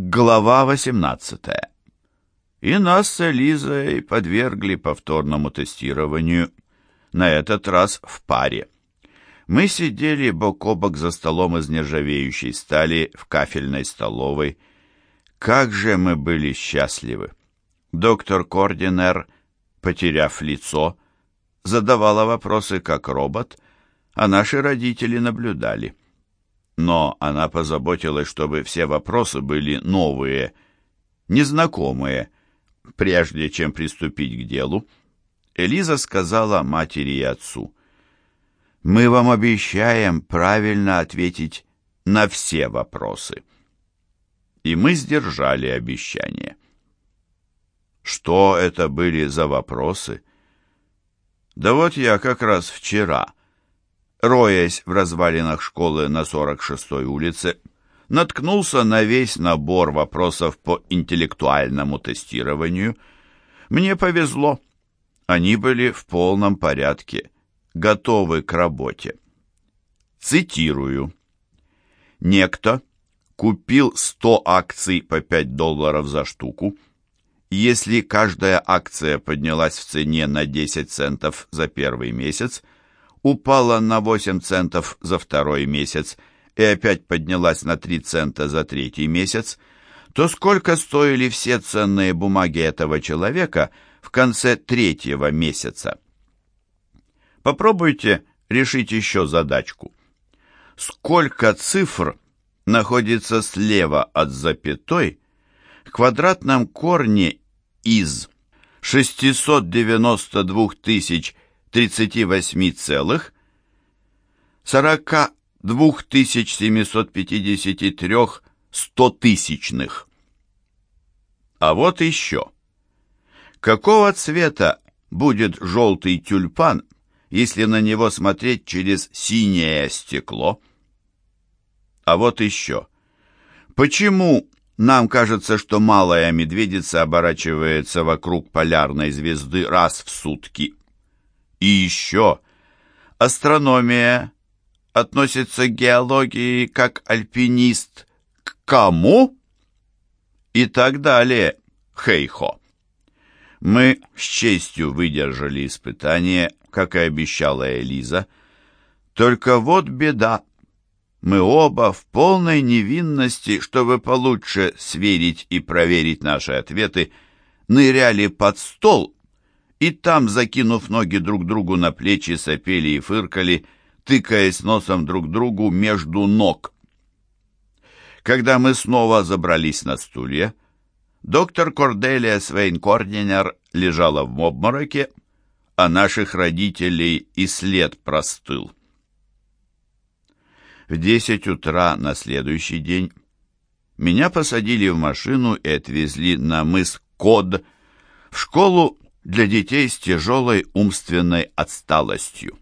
Глава 18. И нас с Элизой подвергли повторному тестированию, на этот раз в паре. Мы сидели бок о бок за столом из нержавеющей стали в кафельной столовой. Как же мы были счастливы! Доктор Кординер, потеряв лицо, задавала вопросы как робот, а наши родители наблюдали но она позаботилась, чтобы все вопросы были новые, незнакомые. Прежде чем приступить к делу, Элиза сказала матери и отцу, «Мы вам обещаем правильно ответить на все вопросы». И мы сдержали обещание. Что это были за вопросы? Да вот я как раз вчера роясь в развалинах школы на 46-й улице, наткнулся на весь набор вопросов по интеллектуальному тестированию. Мне повезло. Они были в полном порядке, готовы к работе. Цитирую. Некто купил 100 акций по 5 долларов за штуку. Если каждая акция поднялась в цене на 10 центов за первый месяц, упала на 8 центов за второй месяц и опять поднялась на 3 цента за третий месяц, то сколько стоили все ценные бумаги этого человека в конце третьего месяца? Попробуйте решить еще задачку. Сколько цифр находится слева от запятой в квадратном корне из 692 тысяч 38 целых 42 753 стотысячных. А вот еще. Какого цвета будет желтый тюльпан, если на него смотреть через синее стекло? А вот еще. Почему нам кажется, что малая медведица оборачивается вокруг полярной звезды раз в сутки? И еще астрономия относится к геологии как альпинист к кому? И так далее. Хейхо. Мы с честью выдержали испытание, как и обещала Элиза. Только вот беда. Мы оба в полной невинности, чтобы получше сверить и проверить наши ответы, ныряли под стол и там, закинув ноги друг другу на плечи, сопели и фыркали, тыкаясь носом друг другу между ног. Когда мы снова забрались на стулья, доктор Корделия Свейн-Кординер лежала в обмороке, а наших родителей и след простыл. В десять утра на следующий день меня посадили в машину и отвезли на мыс Код, в школу для детей с тяжелой умственной отсталостью.